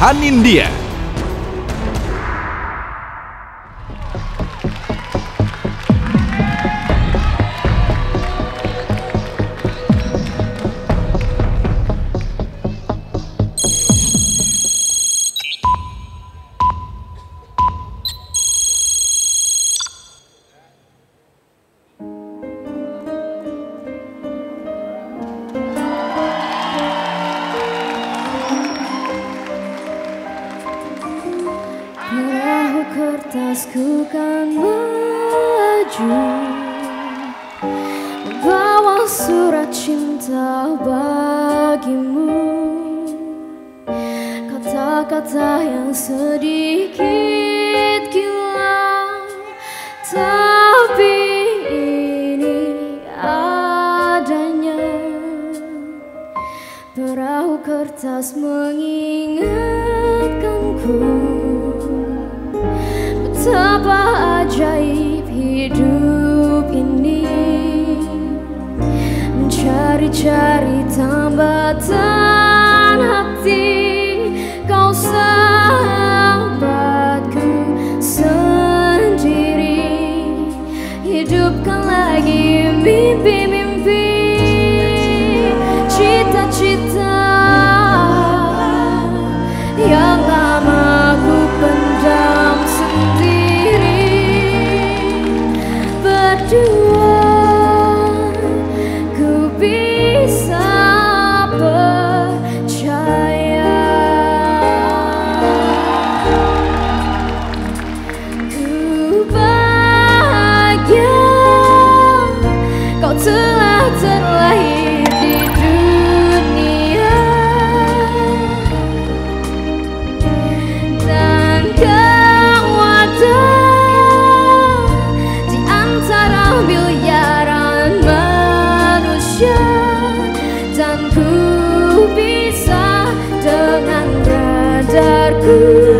Hanindia. Atasku kan maju bawa surat cinta bagimu. Kata-kata yang sedikit gila Tapi ini adanya. Perahu kertas mengingatkanku betapa ajaib hidup ini? Mencari-cari tambatan hati. berpisah dengan brotherku